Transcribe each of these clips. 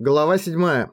Глава 7.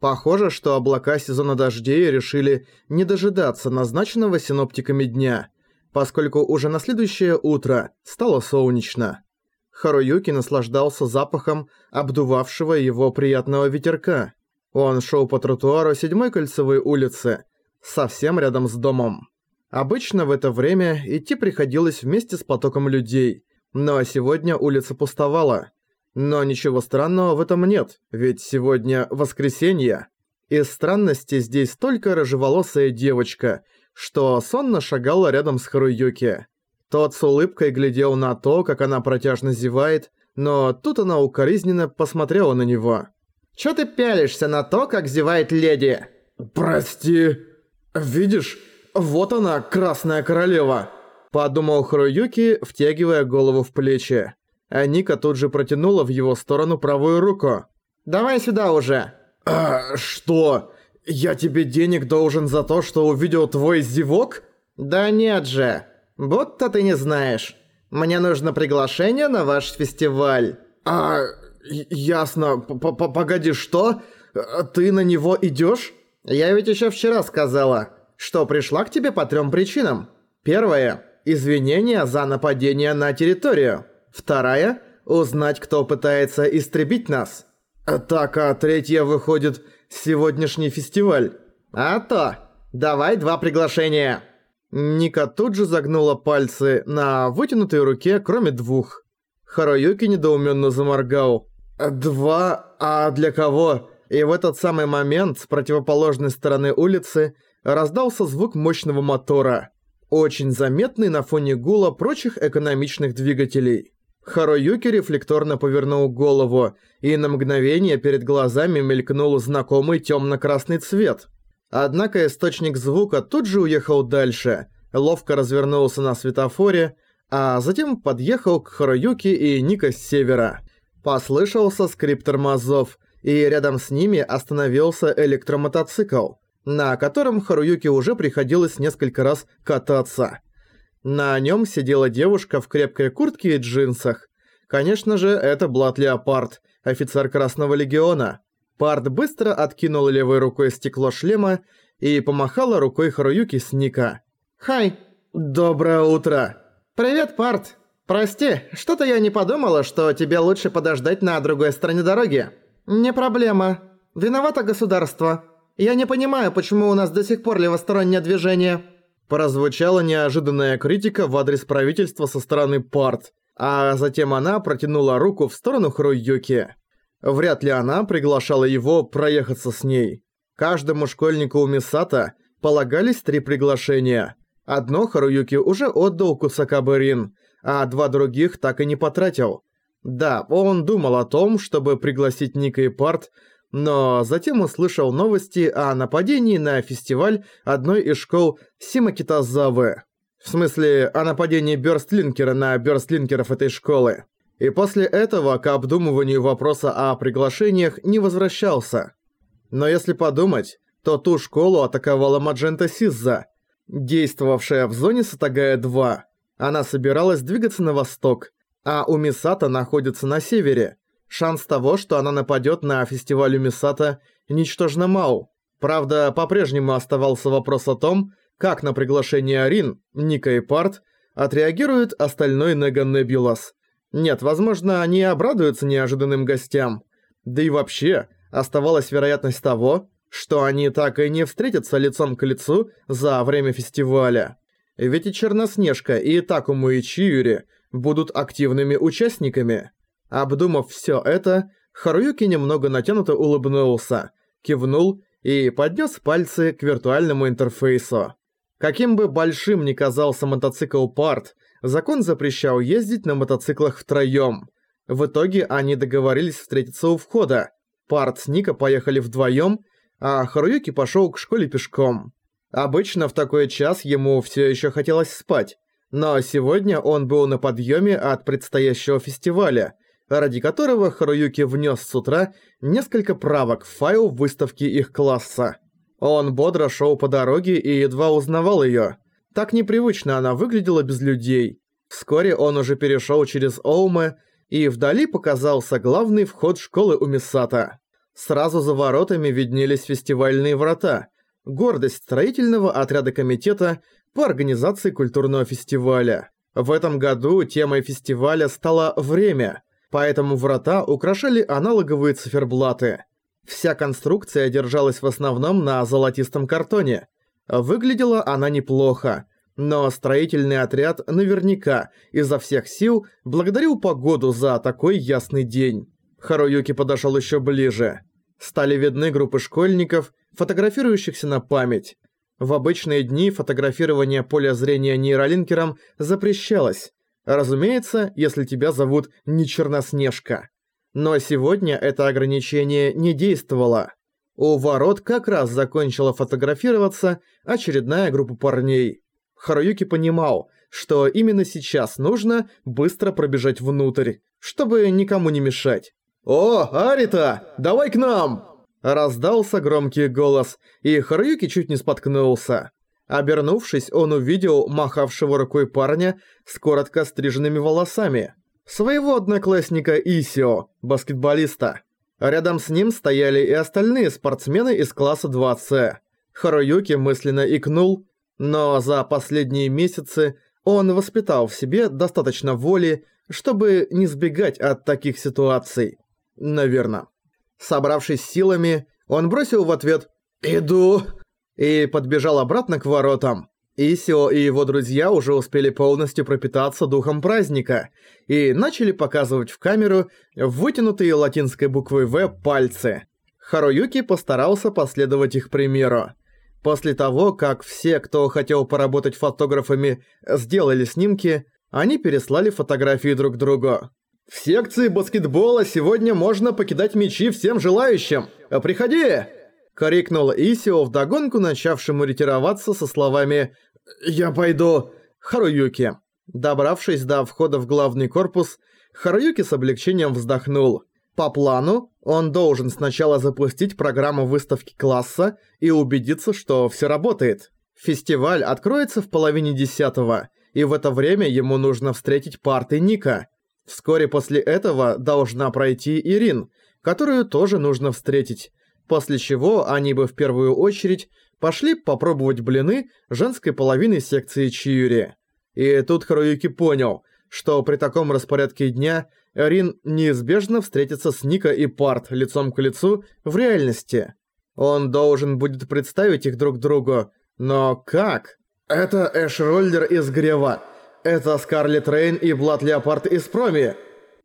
Похоже, что облака сезона дождей решили не дожидаться назначенного синоптиками дня, поскольку уже на следующее утро стало солнечно. Харуюки наслаждался запахом обдувавшего его приятного ветерка. Он шел по тротуару седьмой кольцевой улицы, совсем рядом с домом. Обычно в это время идти приходилось вместе с потоком людей, но сегодня улица пустовала. Но ничего странного в этом нет, ведь сегодня воскресенье. Из странности здесь только рыжеволосая девочка, что сонно шагала рядом с Харуюки. Тот с улыбкой глядел на то, как она протяжно зевает, но тут она укоризненно посмотрела на него. «Чё ты пялишься на то, как зевает леди?» «Прости. Видишь, вот она, Красная Королева!» Подумал Харуюки, втягивая голову в плечи. А Ника тут же протянула в его сторону правую руку. «Давай сюда уже!» «А, что? Я тебе денег должен за то, что увидел твой зевок?» «Да нет же!» «Будто ты не знаешь. Мне нужно приглашение на ваш фестиваль». «А, ясно. П -п Погоди, что? Ты на него идёшь?» «Я ведь ещё вчера сказала, что пришла к тебе по трём причинам. Первое – извинения за нападение на территорию. Вторая – узнать, кто пытается истребить нас». «Так, а третья выходит сегодняшний фестиваль». «А то! Давай два приглашения!» Ника тут же загнула пальцы на вытянутой руке, кроме двух. Харуюки недоуменно заморгал. «Два? А для кого?» И в этот самый момент с противоположной стороны улицы раздался звук мощного мотора, очень заметный на фоне гула прочих экономичных двигателей. Харуюки рефлекторно повернул голову, и на мгновение перед глазами мелькнул знакомый темно-красный цвет – Однако источник звука тут же уехал дальше, ловко развернулся на светофоре, а затем подъехал к Харуюки и Ника с севера. Послышался скрип тормозов, и рядом с ними остановился электромотоцикл, на котором Харуюки уже приходилось несколько раз кататься. На нем сидела девушка в крепкой куртке и джинсах. Конечно же, это Блат Леопард, офицер Красного Легиона. Парт быстро откинул левой рукой стекло шлема и помахала рукой Харуюки с Ника. «Хай! Доброе утро!» «Привет, Парт! Прости, что-то я не подумала, что тебе лучше подождать на другой стороне дороги». «Не проблема. Виновато государство. Я не понимаю, почему у нас до сих пор левостороннее движение». Прозвучала неожиданная критика в адрес правительства со стороны Парт, а затем она протянула руку в сторону Харуюки. Вряд ли она приглашала его проехаться с ней. Каждому школьнику у Мисата полагались три приглашения. Одно Харуюки уже отдал Кусакабе Рин, а два других так и не потратил. Да, он думал о том, чтобы пригласить Ника и Парт, но затем услышал новости о нападении на фестиваль одной из школ Симакитазавы. В смысле, о нападении Бёрстлинкера на бёрстлинкеров этой школы и после этого к обдумыванию вопроса о приглашениях не возвращался. Но если подумать, то ту школу атаковала Маджента Сизза, действовавшая в зоне Сатагая-2. Она собиралась двигаться на восток, а у Мисата находится на севере. Шанс того, что она нападет на фестиваль у Мисата, ничтожно мал. Правда, по-прежнему оставался вопрос о том, как на приглашение Арин, Ника и Парт отреагирует остальной Неган Небулас. Нет, возможно, они обрадуются неожиданным гостям. Да и вообще, оставалась вероятность того, что они так и не встретятся лицом к лицу за время фестиваля. Ведь и Черноснежка, и Такому, и Чиюри будут активными участниками. Обдумав всё это, Харуюки немного натянуто улыбнулся, кивнул и поднес пальцы к виртуальному интерфейсу. Каким бы большим ни казался мотоцикл Парт, закон запрещал ездить на мотоциклах втроём. В итоге они договорились встретиться у входа. Парт с Ника поехали вдвоем, а Харуюки пошёл к школе пешком. Обычно в такой час ему всё ещё хотелось спать, но сегодня он был на подъёме от предстоящего фестиваля, ради которого Харуюки внёс с утра несколько правок в файл выставки их класса. Он бодро шёл по дороге и едва узнавал её. Так непривычно она выглядела без людей. Вскоре он уже перешел через Оуме, и вдали показался главный вход школы у Мисата. Сразу за воротами виднелись фестивальные врата, гордость строительного отряда комитета по организации культурного фестиваля. В этом году темой фестиваля стало «Время», поэтому врата украшали аналоговые циферблаты. Вся конструкция держалась в основном на золотистом картоне. Выглядела она неплохо, но строительный отряд наверняка изо всех сил благодарил погоду за такой ясный день. Харуюки подошел еще ближе. Стали видны группы школьников, фотографирующихся на память. В обычные дни фотографирование поля зрения нейролинкером запрещалось. Разумеется, если тебя зовут не Черноснежка. Но сегодня это ограничение не действовало. У ворот как раз закончила фотографироваться очередная группа парней. Харуюки понимал, что именно сейчас нужно быстро пробежать внутрь, чтобы никому не мешать. «О, Арита, давай к нам!» Раздался громкий голос, и Харуюки чуть не споткнулся. Обернувшись, он увидел махавшего рукой парня с коротко стриженными волосами. Своего одноклассника Исио, баскетболиста. Рядом с ним стояли и остальные спортсмены из класса 2С. Харуюки мысленно икнул, но за последние месяцы он воспитал в себе достаточно воли, чтобы не сбегать от таких ситуаций. Наверно. Собравшись силами, он бросил в ответ «Иду!» И подбежал обратно к воротам. Исио и его друзья уже успели полностью пропитаться духом праздника и начали показывать в камеру вытянутые латинской буквой «В» пальцы. Харуюки постарался последовать их примеру. После того, как все, кто хотел поработать фотографами, сделали снимки, они переслали фотографии друг другу. В секции баскетбола сегодня можно покидать мячи всем желающим. Приходи!» Крикнул Исио вдогонку начавшему ретироваться со словами «Я пойду, Харуюки». Добравшись до входа в главный корпус, Харуюки с облегчением вздохнул. По плану, он должен сначала запустить программу выставки класса и убедиться, что все работает. Фестиваль откроется в половине десятого, и в это время ему нужно встретить парты Ника – Вскоре после этого должна пройти Ирин, которую тоже нужно встретить, после чего они бы в первую очередь пошли попробовать блины женской половины секции Чиюри. И тут Харуюки понял, что при таком распорядке дня Рин неизбежно встретится с Ника и Парт лицом к лицу в реальности. Он должен будет представить их друг другу, но как? Это Эш Роллер из Грева. Это Скарлет Рейн и Блад Леопард из Проми.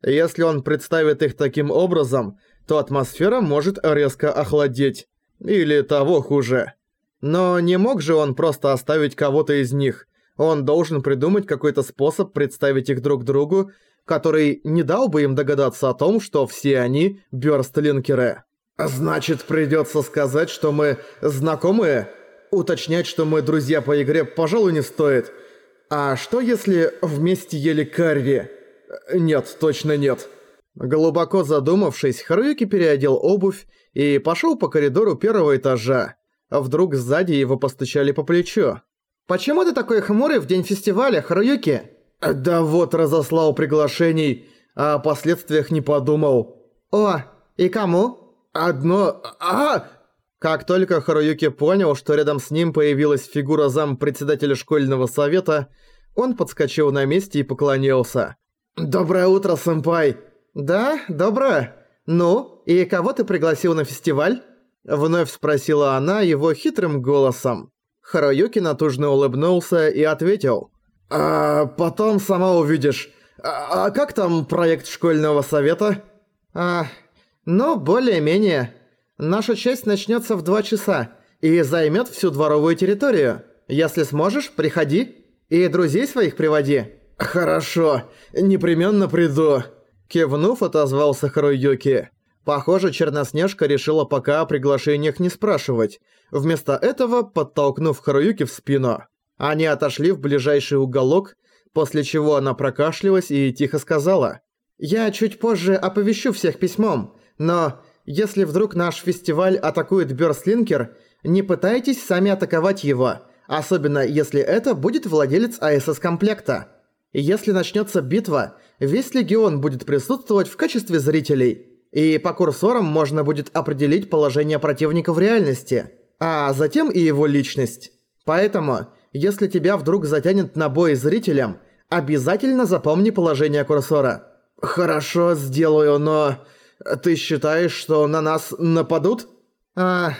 Если он представит их таким образом, то атмосфера может резко охладеть. Или того хуже. Но не мог же он просто оставить кого-то из них. Он должен придумать какой-то способ представить их друг другу, который не дал бы им догадаться о том, что все они бёрстлинкеры. «Значит, придётся сказать, что мы знакомые? Уточнять, что мы друзья по игре, пожалуй, не стоит». «А что если вместе ели карри?» «Нет, точно нет». Глубоко задумавшись, Харуюки переодел обувь и пошел по коридору первого этажа. Вдруг сзади его постучали по плечу. «Почему ты такой хмурый в день фестиваля, Харуюки?» «Да вот, разослал приглашений, а о последствиях не подумал». «О, и кому?» «Одно... А!» Как только Харуюки понял, что рядом с ним появилась фигура зам-председателя школьного совета, он подскочил на месте и поклонился. «Доброе утро, сэмпай!» «Да, доброе. Ну, и кого ты пригласил на фестиваль?» Вновь спросила она его хитрым голосом. Харуюки натужно улыбнулся и ответил. «А потом сама увидишь. А, а как там проект школьного совета?» «А, ну, более-менее. Наша часть начнется в два часа и займет всю дворовую территорию. Если сможешь, приходи. И друзей своих приводи». «Хорошо, непременно приду», – кивнув, отозвался Харуюки. Похоже, Черноснежка решила пока о приглашениях не спрашивать, вместо этого подтолкнув Харуюки в спину. Они отошли в ближайший уголок, после чего она прокашлялась и тихо сказала. «Я чуть позже оповещу всех письмом, но если вдруг наш фестиваль атакует Бёрстлинкер, не пытайтесь сами атаковать его, особенно если это будет владелец АСС-комплекта. Если начнется битва, весь Легион будет присутствовать в качестве зрителей. и по курсорам можно будет определить положение противника в реальности, а затем и его личность. Поэтому, если тебя вдруг затянет на бой зрителям, обязательно запомни положение курсора. «Хорошо, сделаю, но... Ты считаешь, что на нас нападут?» «А...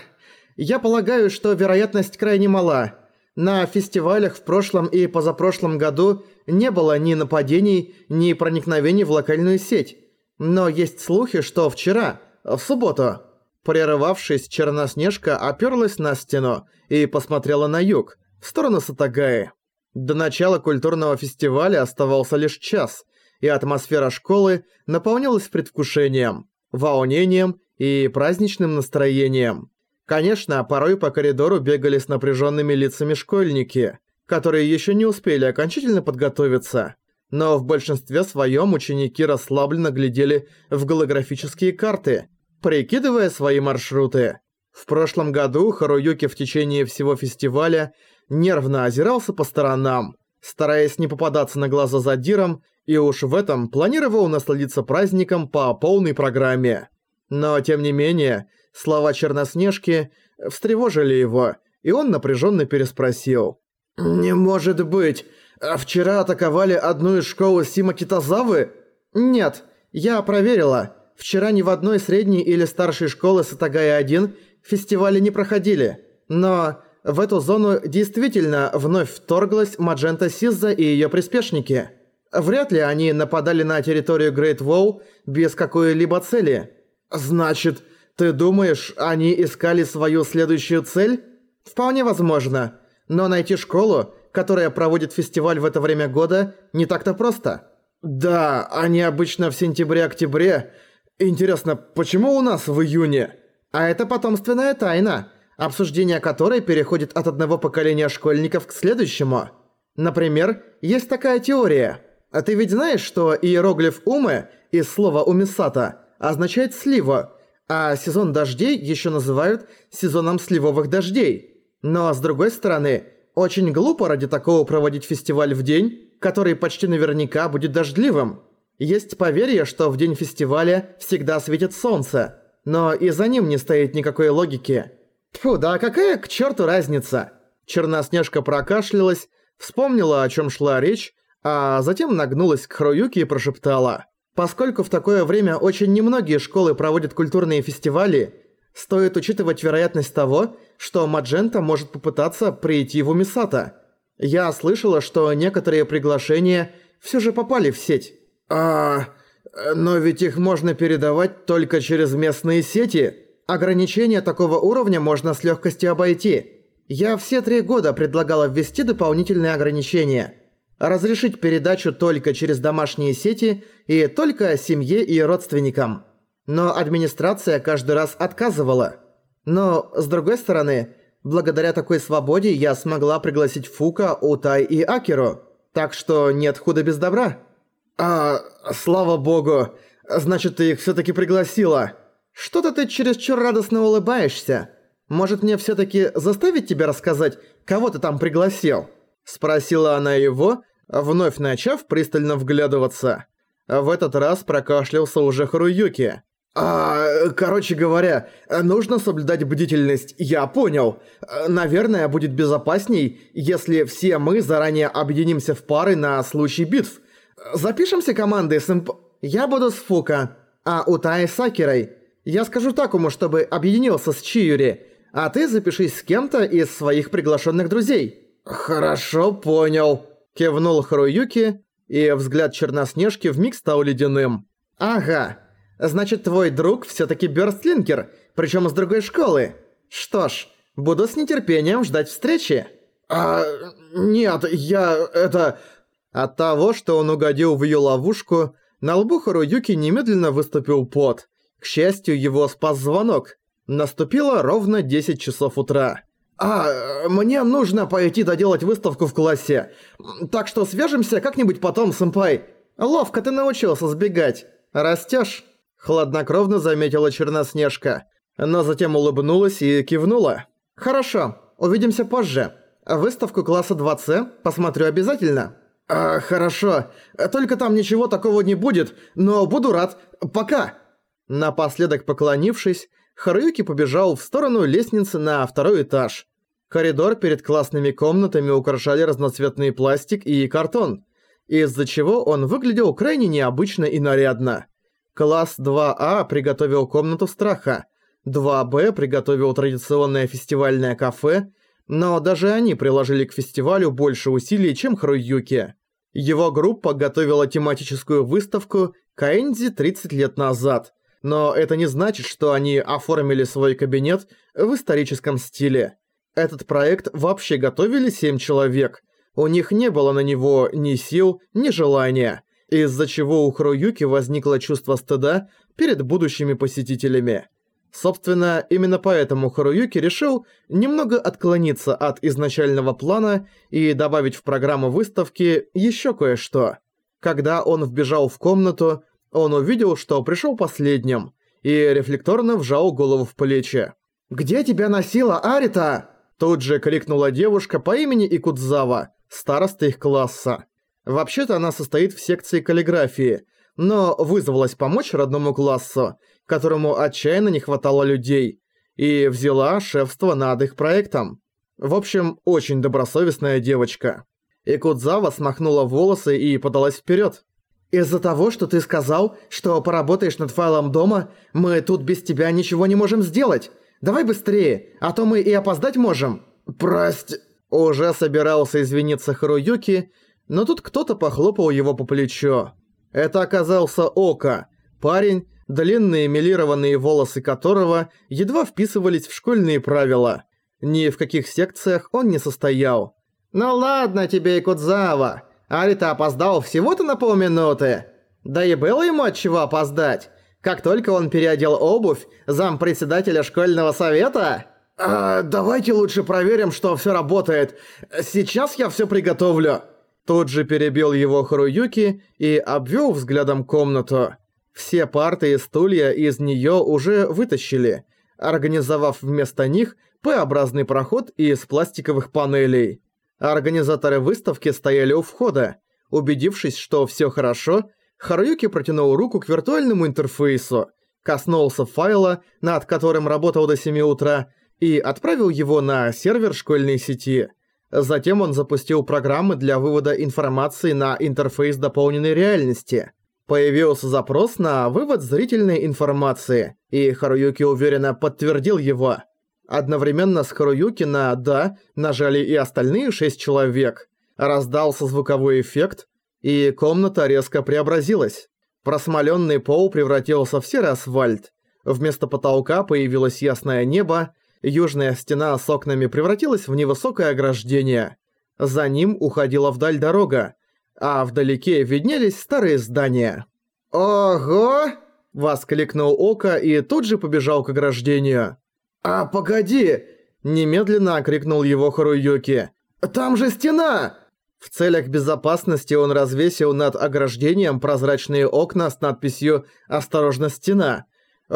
Я полагаю, что вероятность крайне мала. На фестивалях в прошлом и позапрошлом году не было ни нападений, ни проникновений в локальную сеть. Но есть слухи, что вчера, в субботу, прерывавшись, Черноснежка оперлась на стену и посмотрела на юг, в сторону Сатагаи. До начала культурного фестиваля оставался лишь час, и атмосфера школы наполнялась предвкушением, волнением и праздничным настроением. Конечно, порой по коридору бегали с напряженными лицами школьники, которые еще не успели окончательно подготовиться. Но в большинстве своем ученики расслабленно глядели в голографические карты, прикидывая свои маршруты. В прошлом году Харуюки в течение всего фестиваля нервно озирался по сторонам, стараясь не попадаться на глаза задиром, и уж в этом планировал насладиться праздником по полной программе. Но, тем не менее, слова Черноснежки встревожили его, и он напряженно переспросил. «Не может быть! А вчера атаковали одну из школ Сима Китазавы?» «Нет, я проверила. Вчера ни в одной средней или старшей школы Сатагая-1 фестивали не проходили. Но в эту зону действительно вновь вторглась Маджента Сизза и её приспешники. Вряд ли они нападали на территорию Грейт Воу без какой-либо цели. Значит, ты думаешь, они искали свою следующую цель? Вполне возможно. Но найти школу, которая проводит фестиваль в это время года, не так-то просто. Да, они обычно в сентябре-октябре. Интересно, почему у нас в июне? А это потомственная тайна, обсуждение которой переходит от одного поколения школьников к следующему. Например, есть такая теория. А ты ведь знаешь, что иероглиф «умы» из слова «умисата» означает «слива», а сезон дождей еще называют сезоном сливовых дождей. Но с другой стороны, очень глупо ради такого проводить фестиваль в день, который почти наверняка будет дождливым. Есть поверье, что в день фестиваля всегда светит солнце, но и за ним не стоит никакой логики. Фу, да какая к черту разница? Черноснежка прокашлялась, вспомнила, о чем шла речь, а затем нагнулась к Хроюке и прошептала. Поскольку в такое время очень немногие школы проводят культурные фестивали, стоит учитывать вероятность того, что Маджента может попытаться прийти в Умисата. Я слышала, что некоторые приглашения все же попали в сеть. А, но ведь их можно передавать только через местные сети. Ограничения такого уровня можно с легкостью обойти. Я все три года предлагала ввести дополнительные ограничения – разрешить передачу только через домашние сети и только семье и родственникам. Но администрация каждый раз отказывала. Но, с другой стороны, благодаря такой свободе я смогла пригласить Фука, Утай и Акеру. Так что нет худа без добра. А, слава богу, значит ты их всё-таки пригласила. Что-то ты чересчур радостно улыбаешься. Может мне всё-таки заставить тебя рассказать, кого ты там пригласил? Спросила она его, вновь начав пристально вглядываться. В этот раз прокашлялся уже Харуюки. «А, короче говоря, нужно соблюдать бдительность, я понял. Наверное, будет безопасней, если все мы заранее объединимся в пары на случай битв. Запишемся командой сэмп... Я буду с Фука, а Утай с Акерой. Я скажу Такому, чтобы объединился с Чиюри, а ты запишись с кем-то из своих приглашенных друзей». «Хорошо, понял». Кивнул Харуюки, и взгляд Черноснежки вмиг стал ледяным. «Ага, значит твой друг всё-таки Бёрстлинкер, причём из другой школы. Что ж, буду с нетерпением ждать встречи». «А... нет, я... это...» От того, что он угодил в её ловушку, на лбу Харуюки немедленно выступил пот. К счастью, его спас звонок. Наступило ровно 10 часов утра. «А, мне нужно пойти доделать выставку в классе. Так что свяжемся как-нибудь потом, сэмпай». «Ловко ты научился сбегать. Растёшь?» Хладнокровно заметила Черноснежка. Но затем улыбнулась и кивнула. «Хорошо, увидимся позже. Выставку класса 2С посмотрю обязательно». А, «Хорошо. Только там ничего такого не будет, но буду рад. Пока!» Напоследок поклонившись, Харуюки побежал в сторону лестницы на второй этаж. Коридор перед классными комнатами украшали разноцветный пластик и картон, из-за чего он выглядел крайне необычно и нарядно. Класс 2А приготовил комнату страха, 2Б приготовил традиционное фестивальное кафе, но даже они приложили к фестивалю больше усилий, чем Харуюки. Его группа готовила тематическую выставку Каэнди 30 лет назад, но это не значит, что они оформили свой кабинет в историческом стиле. Этот проект вообще готовили 7 человек. У них не было на него ни сил, ни желания, из-за чего у Харуюки возникло чувство стыда перед будущими посетителями. Собственно, именно поэтому Харуюки решил немного отклониться от изначального плана и добавить в программу выставки еще кое-что. Когда он вбежал в комнату, он увидел, что пришел последним, и рефлекторно вжал голову в плечи. «Где тебя носила Арита?» Тут же крикнула девушка по имени Икудзава, староста их класса. Вообще-то она состоит в секции каллиграфии, но вызвалась помочь родному классу, которому отчаянно не хватало людей, и взяла шефство над их проектом. В общем, очень добросовестная девочка. Икудзава смахнула волосы и подалась вперед. «Из-за того, что ты сказал, что поработаешь над файлом дома, мы тут без тебя ничего не можем сделать. Давай быстрее, а то мы и опоздать можем». «Прости...» Уже собирался извиниться Харуюки, но тут кто-то похлопал его по плечу. Это оказался Ока, парень, длинные милированные волосы которого едва вписывались в школьные правила. Ни в каких секциях он не состоял. «Ну ладно тебе, Икудзава. Арита опоздал всего-то на полминуты. Да и было ему от чего опоздать. Как только он переодел обувь, зампредседателя школьного совета...» а, «Давайте лучше проверим, что все работает. Сейчас я все приготовлю». Тут же перебил его Харуюки и обвел взглядом комнату. Все парты и стулья из нее уже вытащили, организовав вместо них П-образный проход из пластиковых панелей. Организаторы выставки стояли у входа. Убедившись, что все хорошо, Харуюки протянул руку к виртуальному интерфейсу, коснулся файла, над которым работал до 7 утра, и отправил его на сервер школьной сети. Затем он запустил программы для вывода информации на интерфейс дополненной реальности. Появился запрос на вывод зрительной информации, и Харуюки уверенно подтвердил его. Одновременно с Харуюки на «да» нажали и остальные шесть человек. Раздался звуковой эффект, и комната резко преобразилась. Просмоленный пол превратился в серый асфальт. Вместо потолка появилось ясное небо, южная стена с окнами превратилась в невысокое ограждение. За ним уходила вдаль дорога, а вдалеке виднелись старые здания. «Ого!» – воскликнул Ока и тут же побежал к ограждению. «А погоди!» – немедленно окрикнул его Харуюки. «Там же стена!» В целях безопасности он развесил над ограждением прозрачные окна с надписью «Осторожно, стена».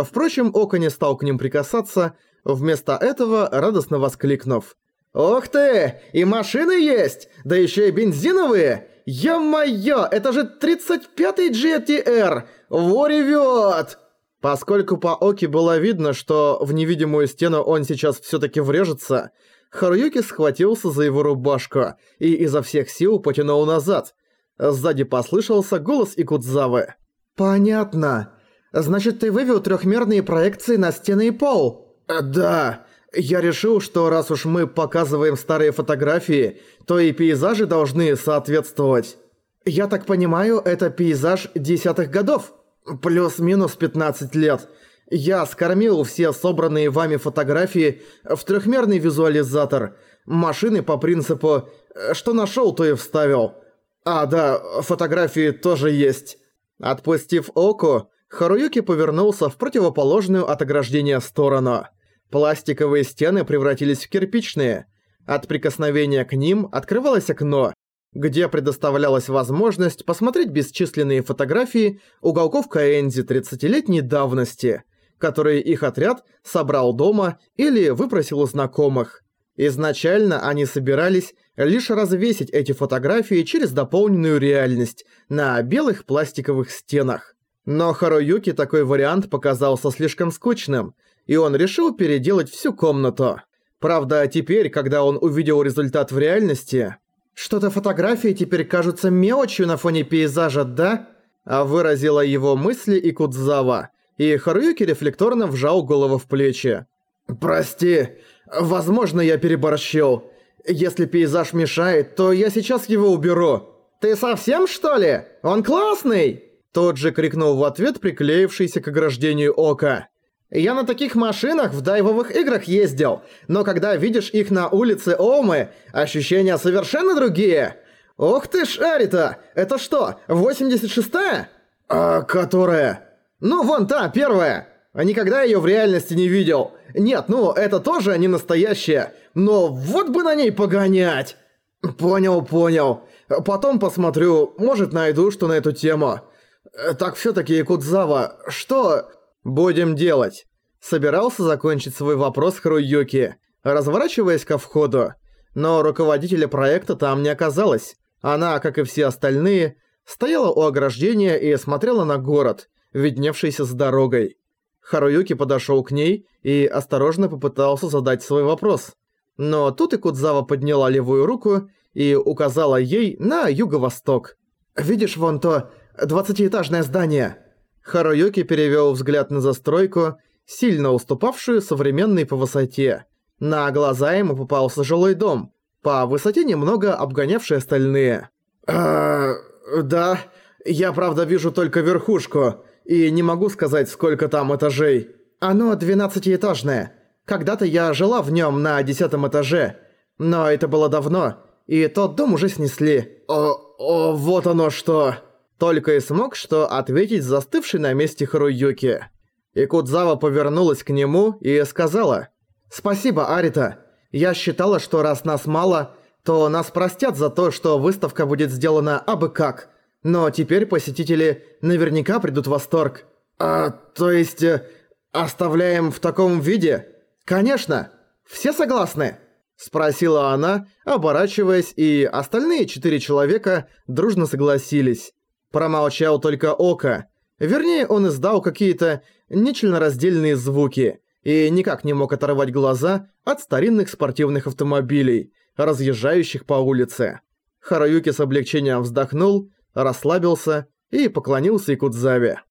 Впрочем, Ока не стал к ним прикасаться, вместо этого радостно воскликнув. «Ух ты! И машины есть! Да еще и бензиновые! Ё-моё, это же 35-й GTR! Во ревёт!» Поскольку по Оке было видно, что в невидимую стену он сейчас всё-таки врежется, Харуюки схватился за его рубашку и изо всех сил потянул назад. Сзади послышался голос Икудзавы. «Понятно. Значит, ты вывел трёхмерные проекции на стены и пол?» «Да. Я решил, что раз уж мы показываем старые фотографии, то и пейзажи должны соответствовать. Я так понимаю, это пейзаж десятых годов? Плюс-минус 15 лет. Я скормил все собранные вами фотографии в трехмерный визуализатор. Машины по принципу «что нашел, то и вставил». А, да, фотографии тоже есть. Отпустив Оку, Харуюки повернулся в противоположную от ограждения сторону. Пластиковые стены превратились в кирпичные. От прикосновения к ним открывалось окно, где предоставлялась возможность посмотреть бесчисленные фотографии уголков Каэнзи 30-летней давности, которые их отряд собрал дома или выпросил у знакомых. Изначально они собирались лишь развесить эти фотографии через дополненную реальность на белых пластиковых стенах. Но Харуюки такой вариант показался слишком скучным, и он решил переделать всю комнату. Правда, теперь, когда он увидел результат в реальности... «Что-то фотографии теперь кажутся мелочью на фоне пейзажа, да?» А выразила его мысли и Кудзава, и Харуюки рефлекторно вжал голову в плечи. «Прости, возможно, я переборщил. Если пейзаж мешает, то я сейчас его уберу». «Ты совсем, что ли? Он классный!» Тот же крикнул в ответ приклеившийся к ограждению ока. «Я на таких машинах в дайвовых играх ездил, но когда видишь их на улице Омы, ощущения совершенно другие. Ух ты ж, Арита, это что, 86-я?» «А которая?» «Ну, вон та, первая. Никогда её в реальности не видел. Нет, ну, это тоже не настоящая, но вот бы на ней погонять!» «Понял, понял. Потом посмотрю, может найду что на эту тему». Э, «Так всё-таки, Кудзава, что...» «Будем делать?» Собирался закончить свой вопрос Харуюки, разворачиваясь ко входу. Но руководителя проекта там не оказалось. Она, как и все остальные, стояла у ограждения и смотрела на город, видневшийся с дорогой. Харуюки подошёл к ней и осторожно попытался задать свой вопрос. Но тут и подняла левую руку и указала ей на юго-восток. «Видишь вон то двадцатиэтажное здание?» Харуюки перевёл взгляд на застройку, сильно уступавшую современной по высоте. На глаза ему попался жилой дом, по высоте немного обгонявший остальные. «А, да, я правда вижу только верхушку, и не могу сказать, сколько там этажей». «Оно двенадцатиэтажное. Когда-то я жила в нём на десятом этаже, но это было давно, и тот дом уже снесли». «О, о вот оно что!» Только и смог что ответить застывший на месте Харуюки. И Кудзава повернулась к нему и сказала «Спасибо, Арита. Я считала, что раз нас мало, то нас простят за то, что выставка будет сделана абы как. Но теперь посетители наверняка придут в восторг». «А, то есть, э, оставляем в таком виде?» «Конечно. Все согласны?» Спросила она, оборачиваясь, и остальные четыре человека дружно согласились. Промолчал только Ока. Вернее, он издал какие-то нечленораздельные звуки и никак не мог оторвать глаза от старинных спортивных автомобилей, разъезжающих по улице. Хараюки с облегчением вздохнул, расслабился и поклонился Икудзаве.